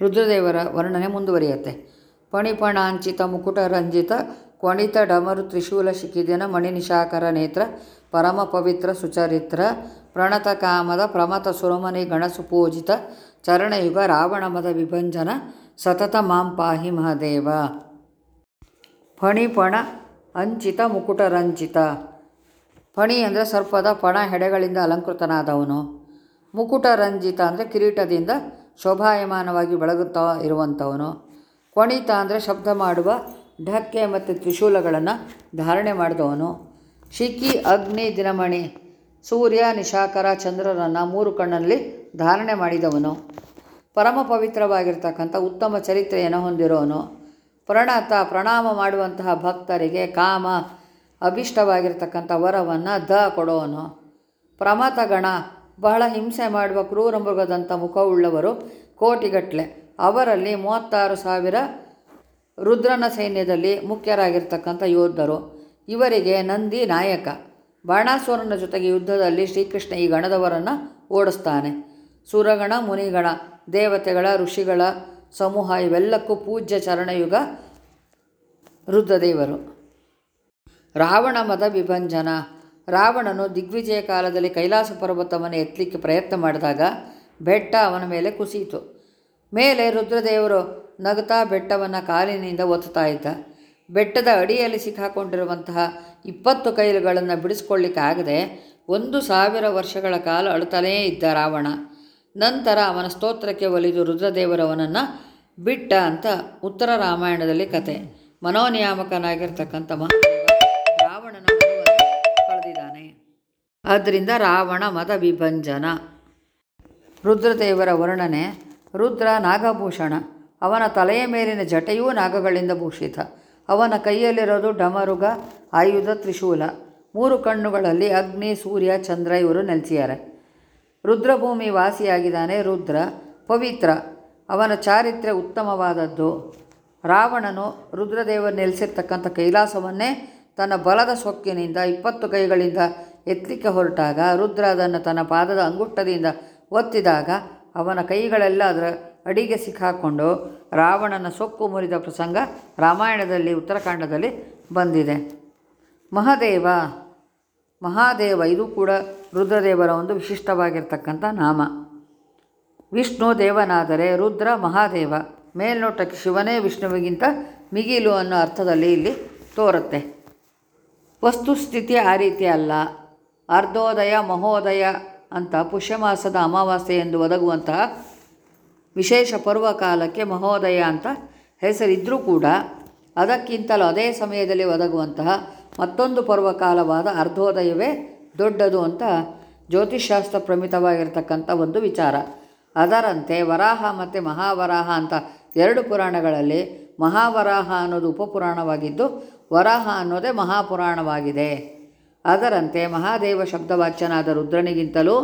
ರುದ್ರದೇವರ ವರ್ಣನೆ ಮುಂದುವರಿಯುತ್ತೆ. ಪಣಿಪಣಾಂಚಿತ ಮುಕುಟ ರಂಜಿತ ಕ್ವಣಿತ ಡಮರು ತ್ರಿಶೂಲ ಶಿಖಿದಿನ ಮಣಿನಿಶಾಕರ ನೇತ್ರ ಪರಮ ಪವಿತ್ರ ಸುಚರಿತ್ರ ಪ್ರಣತ ಕಾಮದ ಪ್ರಮತ ಸುರಮನಿ ಗಣಸುಪೂಜಿತ ಚರಣಯುಗ ರಾವಣಮದ ವಿಭಂಜನ ಸತತ ಮಾಂ ಪಾಹಿ ಮಹದೇವ. ಫಣಿಪಣ ಅಂಚಿತ ಮುಕುಟ ರಂಚಿತ ಫಣಿ ಅಂದರೆ ಸರ್ಪದ ಪಣ ಹೆಡೆಗಳಿಂದ ಅಲಂಕೃತನಾದವನು. ಮುಕುಟ ರಂಜಿತ ಅಂದರೆ ಕಿರೀಟದಿಂದ ಶೋಭಾಯಮಾನವಾಗಿ ಬೆಳಗುತ್ತಾ ಇರುವಂಥವನು. ಕೊಣಿತ ಅಂದರೆ ಶಬ್ದ ಮಾಡುವ, ಢಕ್ಕೆ ಮತ್ತು ತ್ರಿಶೂಲಗಳನ್ನು ಧಾರಣೆ ಮಾಡಿದವನು. ಶಿಖಿ, ಅಗ್ನಿ, ದಿನಮಣಿ, ಸೂರ್ಯ, ನಿಶಾಕರ, ಚಂದ್ರರನ್ನು ಮೂರು ಕಣ್ಣಲ್ಲಿ ಧಾರಣೆ ಮಾಡಿದವನು. ಪರಮ ಪವಿತ್ರವಾಗಿರ್ತಕ್ಕಂಥ ಉತ್ತಮ ಚರಿತ್ರೆಯನ್ನು ಹೊಂದಿರೋನು. ಪ್ರಣತ, ಪ್ರಣಾಮ ಮಾಡುವಂತಹ ಭಕ್ತರಿಗೆ ಕಾಮ, ಅಭಿಷ್ಟವಾಗಿರ್ತಕ್ಕಂಥ ವರವನ್ನು ದ ಕೊಡೋನು. ಪ್ರಮತಗಣ ಬಹಳ ಹಿಂಸೆ ಮಾಡುವ ಕ್ರೂರ ಮೃಗದಂಥ ಮುಖವುಳ್ಳವರು ಕೋಟಿಗಟ್ಟಲೆ. ಅವರಲ್ಲಿ ಮೂವತ್ತಾರು ಸಾವಿರ ರುದ್ರನ ಸೈನ್ಯದಲ್ಲಿ ಮುಖ್ಯರಾಗಿರ್ತಕ್ಕಂಥ ಯೋಧರು. ಇವರಿಗೆ ನಂದಿ ನಾಯಕ. ಬಾಣಾಸುರನ ಜೊತೆಗೆ ಯುದ್ಧದಲ್ಲಿ ಶ್ರೀಕೃಷ್ಣ ಈ ಗಣದವರನ್ನು ಓಡಿಸ್ತಾನೆ. ಸುರಗಣ, ಮುನಿಗಣ, ದೇವತೆಗಳ, ಋಷಿಗಳ ಸಮೂಹ ಇವೆಲ್ಲಕ್ಕೂ ಪೂಜ್ಯ ಚರಣಯುಗ ರುದ್ರದೇವರು. ರಾವಣ ಮದ ವಿಭಂಜನ. ರಾವಣನು ದಿಗ್ವಿಜಯ ಕಾಲದಲ್ಲಿ ಕೈಲಾಸ ಪರ್ವತವನ್ನು ಎತ್ತಲಿಕ್ಕೆ ಪ್ರಯತ್ನ ಮಾಡಿದಾಗ ಬೆಟ್ಟ ಅವನ ಮೇಲೆ ಕುಸಿಯಿತು. ಮೇಲೆ ರುದ್ರದೇವರು ನಗುತ್ತಾ ಬೆಟ್ಟವನ್ನು ಕಾಲಿನಿಂದ ಒತ್ತುತ್ತಾ ಇದ್ದ. ಬೆಟ್ಟದ ಅಡಿಯಲ್ಲಿ ಸಿಕ್ಕಾಕೊಂಡಿರುವಂತಹ ಇಪ್ಪತ್ತು ಕೈಲುಗಳನ್ನು ಬಿಡಿಸ್ಕೊಳ್ಳಿಕ್ಕಾಗದೆ ಒಂದು ಸಾವಿರ ವರ್ಷಗಳ ಕಾಲ ಅಳುತ್ತಲೇ ಇದ್ದ ರಾವಣ. ನಂತರ ಅವನ ಸ್ತೋತ್ರಕ್ಕೆ ಒಲಿದು ರುದ್ರದೇವರವನನ್ನು ಬಿಟ್ಟ ಅಂತ ಉತ್ತರ ರಾಮಾಯಣದಲ್ಲಿ ಕತೆ. ಮನೋನಿಯಾಮಕನಾಗಿರ್ತಕ್ಕಂಥ ಮಹಾದೇವ ಆದ್ದರಿಂದ ರಾವಣ ಮದ ವಿಭಂಜನ. ರುದ್ರದೇವರ ವರ್ಣನೆ, ರುದ್ರ ನಾಗಭೂಷಣ. ಅವನ ತಲೆಯ ಮೇಲಿನ ಜಟೆಯೂ ನಾಗಗಳಿಂದ ಭೂಷಿತ. ಅವನ ಕೈಯಲ್ಲಿರೋದು ಡಮರುಗ, ಆಯುಧ, ತ್ರಿಶೂಲ. ಮೂರು ಕಣ್ಣುಗಳಲ್ಲಿ ಅಗ್ನಿ, ಸೂರ್ಯ, ಚಂದ್ರ ಇವರು ನೆಲೆಸಿದ್ದಾರೆ. ರುದ್ರಭೂಮಿ ವಾಸಿಯಾಗಿದ್ದಾನೆ ರುದ್ರ, ಪವಿತ್ರ. ಅವನ ಚಾರಿತ್ರ್ಯ ಉತ್ತಮವಾದದ್ದು. ರಾವಣನು ರುದ್ರದೇವರು ನೆಲೆಸಿರ್ತಕ್ಕಂಥ ಕೈಲಾಸವನ್ನೇ ತನ್ನ ಬಲದ ಸೊಕ್ಕಿನಿಂದ ಇಪ್ಪತ್ತು ಕೈಗಳಿಂದ ಎತ್ತಲಿಕ್ಕೆ ಹೊರಟಾಗ ರುದ್ರ ಅದನ್ನು ತನ್ನ ಪಾದದ ಅಂಗುಟ್ಟದಿಂದ ಒತ್ತಿದಾಗ ಅವನ ಕೈಗಳೆಲ್ಲ ಅದರ ಅಡಿಗೆ ಸಿಕ್ಕಾಕೊಂಡು ರಾವಣನ ಸೊಕ್ಕು ಮುರಿದ ಪ್ರಸಂಗ ರಾಮಾಯಣದಲ್ಲಿ, ಉತ್ತರಾಖಂಡದಲ್ಲಿ ಬಂದಿದೆ. ಮಹಾದೇವ ಮಹಾದೇವ, ಇದು ಕೂಡ ರುದ್ರದೇವರ ಒಂದು ವಿಶಿಷ್ಟವಾಗಿರ್ತಕ್ಕಂಥ ನಾಮ. ವಿಷ್ಣು ದೇವನಾದರೆ ರುದ್ರ ಮಹಾದೇವ, ಮೇಲ್ನೋಟಕ್ಕೆ ಶಿವನೇ ವಿಷ್ಣುವಿಗಿಂತ ಮಿಗಿಲು ಅನ್ನೋ ಅರ್ಥದಲ್ಲಿ ಇಲ್ಲಿ ತೋರುತ್ತೆ. ವಸ್ತುಸ್ಥಿತಿ ಆ ರೀತಿ ಅಲ್ಲ. ಅರ್ಧೋದಯ, ಮಹೋದಯ ಅಂತ ಪುಷ್ಯಮಾಸದ ಅಮಾವಾಸ್ಯೆ ಎಂದು ಒದಗುವಂತಹ ವಿಶೇಷ ಪರ್ವಕಾಲಕ್ಕೆ ಮಹೋದಯ ಅಂತ ಹೆಸರಿದ್ದರೂ ಕೂಡ ಅದಕ್ಕಿಂತಲೂ ಅದೇ ಸಮಯದಲ್ಲಿ ಒದಗುವಂತಹ ಮತ್ತೊಂದು ಪರ್ವಕಾಲವಾದ ಅರ್ಧೋದಯವೇ ದೊಡ್ಡದು ಅಂತ ಜ್ಯೋತಿಷ್ಶಾಸ್ತ್ರ ಪ್ರಮಿತವಾಗಿರ್ತಕ್ಕಂಥ ಒಂದು ವಿಚಾರ. ಅದರಂತೆ ವರಾಹ ಮತ್ತು ಮಹಾವರಾಹ ಅಂತ ಎರಡು ಪುರಾಣಗಳಲ್ಲಿ ಮಹಾವರಾಹ ಅನ್ನೋದು ಉಪಪುರಾಣವಾಗಿದ್ದು ವರಾಹ ಅನ್ನೋದೇ ಮಹಾಪುರಾಣವಾಗಿದೆ. ಅದರಂತೆ ಮಹಾದೇವ ಶಬ್ದವಾಚ್ಯನಾದ ರುದ್ರನಿಗಿಂತಲೂ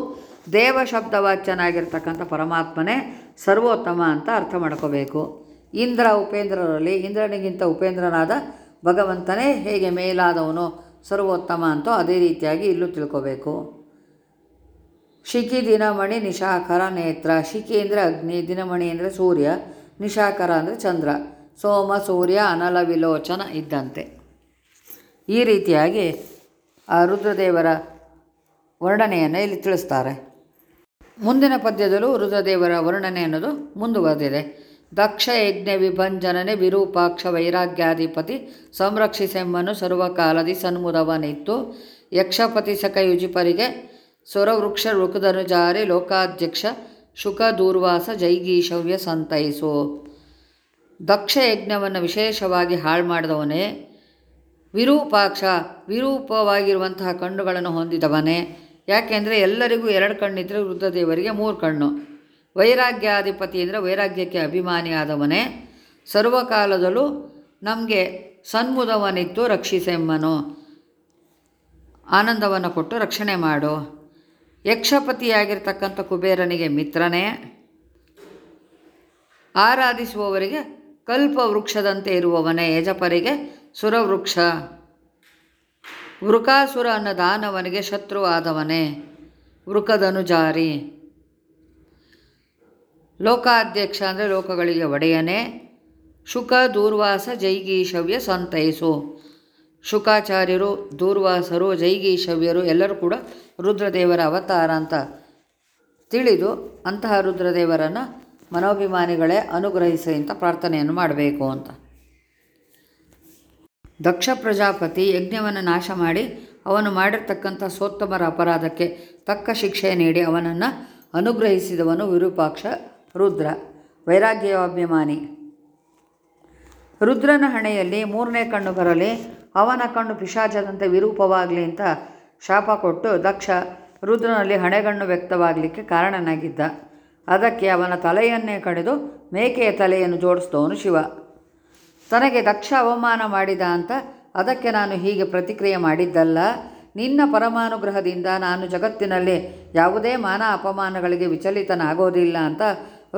ದೇವ ಶಬ್ದವಾಚ್ಯನಾಗಿರ್ತಕ್ಕಂಥ ಪರಮಾತ್ಮನೇ ಸರ್ವೋತ್ತಮ ಅಂತ ಅರ್ಥ ಮಾಡ್ಕೋಬೇಕು. ಇಂದ್ರ ಉಪೇಂದ್ರರಲ್ಲಿ ಇಂದ್ರನಿಗಿಂತ ಉಪೇಂದ್ರನಾದ ಭಗವಂತನೇ ಹೇಗೆ ಮೇಲಾದವನು ಸರ್ವೋತ್ತಮ ಅಂತೋ ಅದೇ ರೀತಿಯಾಗಿ ಇಲ್ಲೂ ತಿಳ್ಕೋಬೇಕು. ಶಿಖಿ ದಿನಮಣಿ ನಿಶಾಕರ ನೇತ್ರ. ಶಿಖಿ ಅಂದರೆ ಅಗ್ನಿ, ದಿನಮಣಿ ಅಂದರೆ ಸೂರ್ಯ, ನಿಶಾಕರ ಅಂದರೆ ಚಂದ್ರ, ಸೋಮ, ಸೂರ್ಯ, ಅನಲ ವಿಲೋಚನ ಇದ್ದಂತೆ. ಈ ರೀತಿಯಾಗಿ ಆ ರುದ್ರದೇವರ ವರ್ಣನೆಯನ್ನು ಇಲ್ಲಿ ತಿಳಿಸ್ತಾರೆ. ಮುಂದಿನ ಪದ್ಯದಲ್ಲೂ ರುದ್ರದೇವರ ವರ್ಣನೆ ಅನ್ನೋದು ಮುಂದುವರೆದಿದೆ. ದಕ್ಷ ಯಜ್ಞ ವಿಭಂಜನನೆ ವಿರೂಪಾಕ್ಷ ವೈರಾಗ್ಯಾಧಿಪತಿ ಸಂರಕ್ಷಿಸೆಮ್ಮನು ಸರ್ವಕಾಲದಿ ಸನ್ಮುದವನಿತ್ತು. ಯಕ್ಷಪತಿ ಸಖಯುಜಿಪರಿಗೆ ಸ್ವರವೃಕ್ಷ ಋಕುಧನುಜಾರಿ ಲೋಕಾಧ್ಯಕ್ಷ ಶುಕ ದೂರ್ವಾಸ ಜೈಗೀಶವ್ಯ ಸಂತೈಸು. ದಕ್ಷ ಯಜ್ಞವನ್ನು ವಿಶೇಷವಾಗಿ ಹಾಳು ಮಾಡಿದವನೇ ವಿರೂಪಾಕ್ಷ ವಿರೂಪವಾಗಿರುವಂತಹ ಕಣ್ಣುಗಳನ್ನು ಹೊಂದಿದವನೇ. ಯಾಕೆಂದರೆ ಎಲ್ಲರಿಗೂ ಎರಡು ಕಣ್ಣಿದ್ದರೆ ವೃದ್ಧದೇವರಿಗೆ ಮೂರು ಕಣ್ಣು. ವೈರಾಗ್ಯಾಧಿಪತಿ ಅಂದರೆ ವೈರಾಗ್ಯಕ್ಕೆ ಅಭಿಮಾನಿಯಾದವನೇ ಸರ್ವಕಾಲದಲ್ಲೂ ನಮಗೆ ಸನ್ಮುದವನಿತ್ತು ರಕ್ಷಿಸೆಮ್ಮನು. ಆನಂದವನ್ನು ಕೊಟ್ಟು ರಕ್ಷಣೆ ಮಾಡು. ಯಕ್ಷಪತಿಯಾಗಿರ್ತಕ್ಕಂಥ ಕುಬೇರನಿಗೆ ಮಿತ್ರನೇ. ಆರಾಧಿಸುವವರಿಗೆ ಕಲ್ಪ ವೃಕ್ಷದಂತೆ ಇರುವವನೇ ಯಜಪರಿಗೆ ಸುರವೃಕ್ಷ. ವೃಕಾಸುರ ಅನ್ನ ದಾನವನಿಗೆ ಶತ್ರುವಾದವನೇ ವೃಕದನು ಜಾರಿ ಲೋಕಾಧ್ಯಕ್ಷ ಅಂದರೆ ಲೋಕಗಳಿಗೆ ಒಡೆಯನೇ. ಶುಕ, ದೂರ್ವಾಸ, ಜೈಗೀಶವ್ಯ ಸಂತೈಸು. ಶುಕಾಚಾರ್ಯರು, ದೂರ್ವಾಸರು, ಜೈಗೀಶವ್ಯರು ಎಲ್ಲರೂ ಕೂಡ ರುದ್ರದೇವರ ಅವತಾರ ಅಂತ ತಿಳಿದು ಅಂತಹ ರುದ್ರದೇವರನ್ನು ಮನೋಭಿಮಾನಿಗಳೇ ಅನುಗ್ರಹಿಸಿ ಅಂತ ಪ್ರಾರ್ಥನೆಯನ್ನು ಮಾಡಬೇಕು ಅಂತ. ದಕ್ಷ ಪ್ರಜಾಪತಿ ಯಜ್ಞವನ್ನು ನಾಶ ಮಾಡಿ ಅವನು ಮಾಡಿರ್ತಕ್ಕಂಥ ಸೋತ್ತಮರ ಅಪರಾಧಕ್ಕೆ ತಕ್ಕ ಶಿಕ್ಷೆ ನೀಡಿ ಅವನನ್ನು ಅನುಗ್ರಹಿಸಿದವನು ವಿರೂಪಾಕ್ಷ ರುದ್ರ. ವೈರಾಗ್ಯಾಭಿಮಾನಿ. ರುದ್ರನ ಹಣೆಯಲ್ಲಿ ಮೂರನೇ ಕಣ್ಣು ಬರಲಿ, ಅವನ ಕಣ್ಣು ಪಿಶಾಚದಂತೆ ವಿರೂಪವಾಗಲಿ ಅಂತ ಶಾಪ ಕೊಟ್ಟು ದಕ್ಷ ರುದ್ರನಲ್ಲಿ ಹಣೆಗಣ್ಣು ವ್ಯಕ್ತವಾಗಲಿಕ್ಕೆ ಕಾರಣನಾಗಿದ್ದ. ಅದಕ್ಕೆ ಅವನ ತಲೆಯನ್ನೇ ಕಡಿದು ಮೇಕೆಯ ತಲೆಯನ್ನು ಜೋಡಿಸಿದವನು ಶಿವ. ತನಗೆ ದಕ್ಷ ಅವಮಾನ ಮಾಡಿದ ಅಂತ ಅದಕ್ಕೆ ನಾನು ಹೀಗೆ ಪ್ರತಿಕ್ರಿಯೆ ಮಾಡಿದ್ದಲ್ಲ. ನಿನ್ನ ಪರಮಾನುಗ್ರಹದಿಂದ ನಾನು ಜಗತ್ತಿನಲ್ಲಿ ಯಾವುದೇ ಮಾನ ಅಪಮಾನಗಳಿಗೆ ವಿಚಲಿತನಾಗೋದಿಲ್ಲ ಅಂತ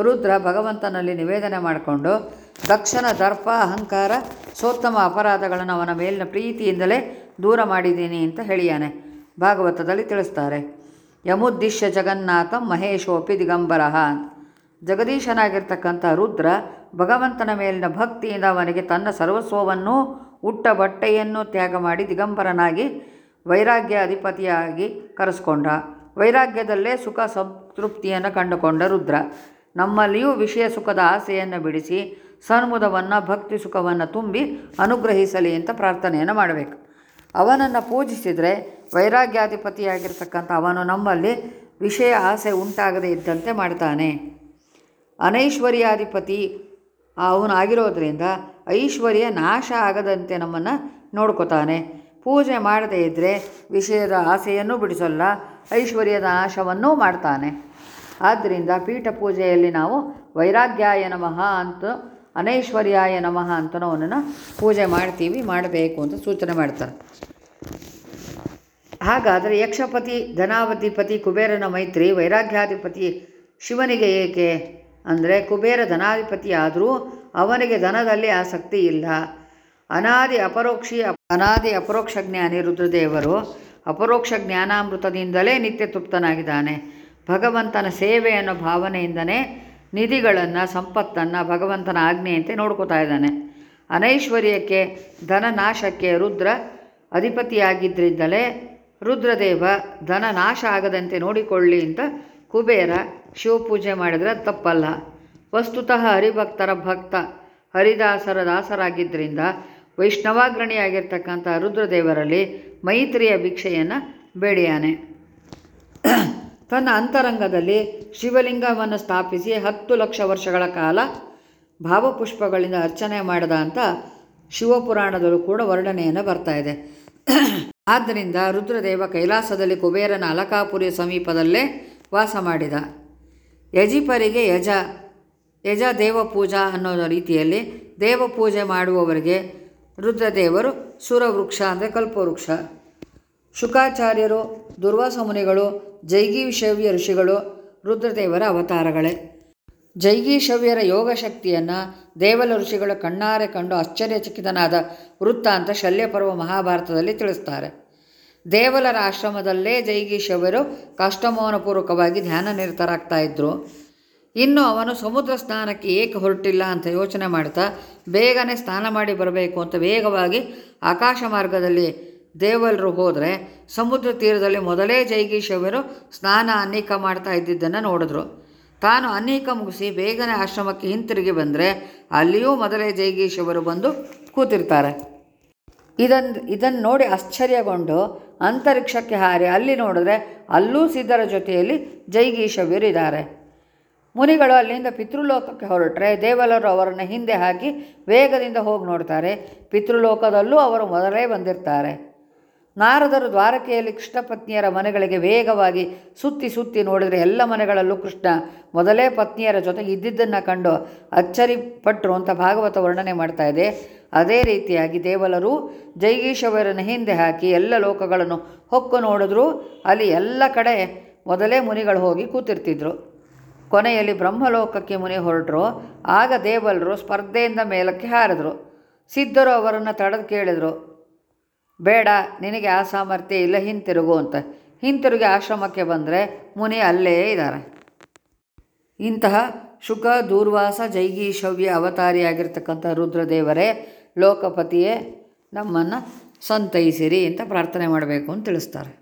ರುದ್ರ ಭಗವಂತನಲ್ಲಿ ನಿವೇದನೆ ಮಾಡಿಕೊಂಡು ದಕ್ಷನ ದರ್ಪ ಅಹಂಕಾರ ಸೋತ್ತಮ ಅಪರಾಧಗಳನ್ನು ಅವನ ಮೇಲಿನ ಪ್ರೀತಿಯಿಂದಲೇ ದೂರ ಮಾಡಿದ್ದೀನಿ ಅಂತ ಹೇಳಿಯಾನೆ. ಭಾಗವತದಲ್ಲಿ ತಿಳಿಸ್ತಾರೆ. ಯಮುದ್ದಿಶ್ಯ ಜಗನ್ನಾಥಂ ಮಹೇಶೋಪಿ ದಿಗಂಬರಃ. ಜಗದೀಶನಾಗಿರ್ತಕ್ಕಂಥ ರುದ್ರ ಭಗವಂತನ ಮೇಲಿನ ಭಕ್ತಿಯಿಂದ ಅವನಿಗೆ ತನ್ನ ಸರ್ವಸ್ವವನ್ನು ಉಟ್ಟ ಬಟ್ಟೆಯನ್ನು ತ್ಯಾಗ ಮಾಡಿ ದಿಗಂಬರನಾಗಿ ವೈರಾಗ್ಯ ಅಧಿಪತಿಯಾಗಿ ಕರೆಸ್ಕೊಂಡ. ವೈರಾಗ್ಯದಲ್ಲೇ ಸುಖ ಸಂತೃಪ್ತಿಯನ್ನು ಕಂಡುಕೊಂಡ ರುದ್ರ. ನಮ್ಮಲ್ಲಿಯೂ ವಿಷಯ ಸುಖದ ಆಸೆಯನ್ನು ಬಿಡಿಸಿ, ಸನ್ಮುದವನ್ನು, ಭಕ್ತಿ ಸುಖವನ್ನು ತುಂಬಿ ಅನುಗ್ರಹಿಸಲಿ ಅಂತ ಪ್ರಾರ್ಥನೆಯನ್ನು ಮಾಡಬೇಕು. ಅವನನ್ನು ಪೂಜಿಸಿದರೆ ವೈರಾಗ್ಯಾಧಿಪತಿಯಾಗಿರ್ತಕ್ಕಂಥ ಅವನು ನಮ್ಮಲ್ಲಿ ವಿಷಯ ಆಸೆ ಉಂಟಾಗದೇ ಇದ್ದಂತೆ ಮಾಡ್ತಾನೆ. ಅನೈಶ್ವರ್ಯಾಧಿಪತಿ ಅವನಾಗಿರೋದ್ರಿಂದ ಐಶ್ವರ್ಯ ನಾಶ ಆಗದಂತೆ ನಮ್ಮನ್ನು ನೋಡ್ಕೋತಾನೆ. ಪೂಜೆ ಮಾಡದೇ ಇದ್ದರೆ ವಿಷಯದ ಆಸೆಯನ್ನು ಬಿಡಿಸಲ್ಲ, ಐಶ್ವರ್ಯದ ನಾಶವನ್ನೂ ಮಾಡ್ತಾನೆ. ಆದ್ದರಿಂದ ಪೀಠ ಪೂಜೆಯಲ್ಲಿ ನಾವು ವೈರಾಗ್ಯಾಯ ನಮಃ ಅಂತ ಅನೈಶ್ವರ್ಯಾಯ ನಮಃ ಅಂತನೋ ಅವನನ್ನು ಪೂಜೆ ಮಾಡ್ತೀವಿ, ಮಾಡಬೇಕು ಅಂತ ಸೂಚನೆ ಮಾಡ್ತಾರೆ. ಹಾಗಾದರೆ ಯಕ್ಷಪತಿ ಧನಾವಧಿಪತಿ ಕುಬೇರನ ಮೈತ್ರಿ, ವೈರಾಗ್ಯಾಧಿಪತಿ ಶಿವನಿಗೆ ಏಕೆ? ಅಂದರೆ ಕುಬೇರ ಧನಾಧಿಪತಿ ಆದರೂ ಅವನಿಗೆ ಧನದಲ್ಲಿ ಆಸಕ್ತಿ ಇಲ್ಲ. ಅನಾದಿ ಅಪರೋಕ್ಷಿ, ಅನಾದಿ ಅಪರೋಕ್ಷ ಜ್ಞಾನಿ ರುದ್ರದೇವರು ಅಪರೋಕ್ಷ ಜ್ಞಾನಾಮೃತದಿಂದಲೇ ನಿತ್ಯ ತೃಪ್ತನಾಗಿದ್ದಾನೆ ಭಗವಂತನ ಸೇವೆ ಅನ್ನೋ ಭಾವನೆಯಿಂದನೇ ನಿಧಿಗಳನ್ನು, ಸಂಪತ್ತನ್ನು, ಭಗವಂತನ ಆಜ್ಞೆಯಂತೆ ನೋಡ್ಕೋತಾ ಇದ್ದಾನೆ. ಅನೈಶ್ವರ್ಯಕ್ಕೆ, ಧನನಾಶಕ್ಕೆ ರುದ್ರ ಅಧಿಪತಿಯಾಗಿದ್ದರಿಂದಲೇ ರುದ್ರದೇವ ಧನ ನಾಶ ಆಗದಂತೆ ನೋಡಿಕೊಳ್ಳಿ ಅಂತ ಕುಬೇರ ಶಿವಪೂಜೆ ಮಾಡಿದರೆ ತಪ್ಪಲ್ಲ. ವಸ್ತುತಃ ಹರಿಭಕ್ತರ ಭಕ್ತ ಹರಿದಾಸರ ದಾಸರಾಗಿದ್ದರಿಂದ ವೈಷ್ಣವಾಗ್ರಣಿಯಾಗಿರ್ತಕ್ಕಂಥ ರುದ್ರದೇವರಲ್ಲಿ ಮೈತ್ರಿಯ ಭಿಕ್ಷೆಯನ್ನು ಬೇಡಿಯಾನೆ. ತನ್ನ ಅಂತರಂಗದಲ್ಲಿ ಶಿವಲಿಂಗವನ್ನು ಸ್ಥಾಪಿಸಿ ಹತ್ತು ಲಕ್ಷ ವರ್ಷಗಳ ಕಾಲ ಭಾವಪುಷ್ಪಗಳಿಂದ ಅರ್ಚನೆ ಮಾಡಿದ ಅಂತ ಶಿವಪುರಾಣದಲ್ಲೂ ಕೂಡ ವರ್ಣನೆಯನ್ನು ಬರ್ತಾ ಇದೆ. ಆದ್ದರಿಂದ ರುದ್ರದೇವ ಕೈಲಾಸದಲ್ಲಿ ಕುಬೇರನ ಅಲಕಾಪುರಿ ಸಮೀಪದಲ್ಲೇ ವಾಸ ಮಾಡಿದ. ಯಜಿಪರಿಗೆ ಯಜ ಯಜ ದೇವಪೂಜಾ ಅನ್ನೋ ರೀತಿಯಲ್ಲಿ ದೇವಪೂಜೆ ಮಾಡುವವರಿಗೆ ರುದ್ರದೇವರು ಸುರವೃಕ್ಷ ಅಂದರೆ ಕಲ್ಪವೃಕ್ಷ. ಶುಕಾಚಾರ್ಯರು ದುರ್ವಾಸ ಮುನಿಗಳು ಜೈಗೀಶವ್ಯ ಋಷಿಗಳು, ರುದ್ರದೇವರ ಅವತಾರಗಳೇ. ಜೈಗೀಶವ್ಯರ ಯೋಗ ಶಕ್ತಿಯನ್ನು ದೇವಲ ಋಷಿಗಳ ಕಣ್ಣಾರೆ ಕಂಡು ಆಶ್ಚರ್ಯಚಕಿತನಾದ ವೃತ್ತ ಅಂತ ಶಲ್ಯಪರ್ವ ಮಹಾಭಾರತದಲ್ಲಿ ತಿಳಿಸ್ತಾರೆ. ದೇವಲರ ಆಶ್ರಮದಲ್ಲೇ ಜೈಗೀಶವ್ಯರು ಕಷ್ಟಮೋನಪೂರ್ವಕವಾಗಿ ಧ್ಯಾನ ನಿರತರಾಗ್ತಾ ಇದ್ದರು ಇನ್ನು ಅವನು ಸಮುದ್ರ ಸ್ನಾನಕ್ಕೆ ಏಕೆ ಹೊರಟಿಲ್ಲ ಅಂತ ಯೋಚನೆ ಮಾಡ್ತಾ ಬೇಗನೆ ಸ್ನಾನ ಮಾಡಿ ಬರಬೇಕು ಅಂತ ವೇಗವಾಗಿ ಆಕಾಶ ಮಾರ್ಗದಲ್ಲಿ ದೇವಲರು ಹೋದರೆ ಸಮುದ್ರ ತೀರದಲ್ಲಿ ಮೊದಲೇ ಜೈಗೀಶವರು ಸ್ನಾನ ಅನೇಕ ಮಾಡ್ತಾ ಇದ್ದಿದ್ದನ್ನು ನೋಡಿದ್ರು. ತಾನು ಅನೇಕ ಮುಗಿಸಿ ಬೇಗನೆ ಆಶ್ರಮಕ್ಕೆ ಹಿಂತಿರುಗಿ ಬಂದರೆ ಅಲ್ಲಿಯೂ ಮೊದಲೇ ಜೈಗೀಶವರು ಬಂದು ಕೂತಿರ್ತಾರೆ. ಇದನ್ನು ಇದನ್ನು ನೋಡಿ ಆಶ್ಚರ್ಯಗೊಂಡು ಅಂತರಿಕ್ಷಕ್ಕೆ ಹಾರಿ ಅಲ್ಲಿ ನೋಡಿದ್ರೆ ಅಲ್ಲೂ ಸಿದ್ಧರ ಜೊತೆಯಲ್ಲಿ ಜೈಗೀಶವ್ಯರು ಇದ್ದಾರೆ. ಮುನಿಗಳು ಅಲ್ಲಿಂದ ಪಿತೃಲೋಕಕ್ಕೆ ಹೊರಟ್ರೆ ದೇವಲರು ಅವರನ್ನು ಹಿಂದೆ ಹಾಕಿ ವೇಗದಿಂದ ಹೋಗಿ ನೋಡ್ತಾರೆ. ಪಿತೃಲೋಕದಲ್ಲೂ ಅವರು ಮೊದಲೇ ಬಂದಿರ್ತಾರೆ. ನಾರದರು ದ್ವಾರಕೆಯಲ್ಲಿ ಕೃಷ್ಣಪತ್ನಿಯರ ಮನೆಗಳಿಗೆ ವೇಗವಾಗಿ ಸುತ್ತಿ ಸುತ್ತಿ ನೋಡಿದರೆ ಎಲ್ಲ ಮನೆಗಳಲ್ಲೂ ಕೃಷ್ಣ. ಮೊದಲೇ ಪತ್ನಿಯರ ಜೊತೆಗೆ ಇದ್ದಿದ್ದನ್ನು ಕಂಡು ಅಚ್ಚರಿಪಟ್ಟರು ಅಂತ ಭಾಗವತ ವರ್ಣನೆ ಮಾಡ್ತಾ ಇದೆ. ಅದೇ ರೀತಿಯಾಗಿ ದೇವಲರು ಜೈಗೀಶವರನ್ನು ಹಿಂದೆ ಹಾಕಿ ಎಲ್ಲ ಲೋಕಗಳನ್ನು ಹೊಕ್ಕು ನೋಡಿದ್ರು. ಅಲ್ಲಿ ಎಲ್ಲ ಕಡೆ ಮೊದಲೇ ಮುನಿಗಳು ಹೋಗಿ ಕೂತಿರ್ತಿದ್ರು. ಕೊನೆಯಲ್ಲಿ ಬ್ರಹ್ಮಲೋಕಕ್ಕೆ ಮುನಿ ಹೊರಟರು. ಆಗ ದೇವಲರು ಸ್ಪರ್ಧೆಯಿಂದ ಮೇಲಕ್ಕೆ ಹಾರಿದ್ರು. ಸಿದ್ಧರು ಅವರನ್ನು ತಡೆದು ಕೇಳಿದರು. ಬೇಡ, ನಿನಗೆ ಆ ಸಾಮರ್ಥ್ಯ ಇಲ್ಲ, ಹಿಂತಿರುಗು ಅಂತ. ಹಿಂತಿರುಗಿ ಆಶ್ರಮಕ್ಕೆ ಬಂದರೆ ಮುನಿ ಅಲ್ಲೇ ಇದ್ದಾರೆ ಇಂತಹ ಶುಕ, ದೂರ್ವಾಸ ಜೈಗೀಶವ್ಯ ಅವತಾರಿಯಾಗಿರ್ತಕ್ಕಂಥ ರುದ್ರದೇವರೇ, ಲೋಕಪತಿಯೇ, ನಮ್ಮನ್ನು ಸಂತೈಸಿರಿ ಅಂತ ಪ್ರಾರ್ಥನೆ ಮಾಡಬೇಕು ಅಂತ ತಿಳಿಸ್ತಾರೆ.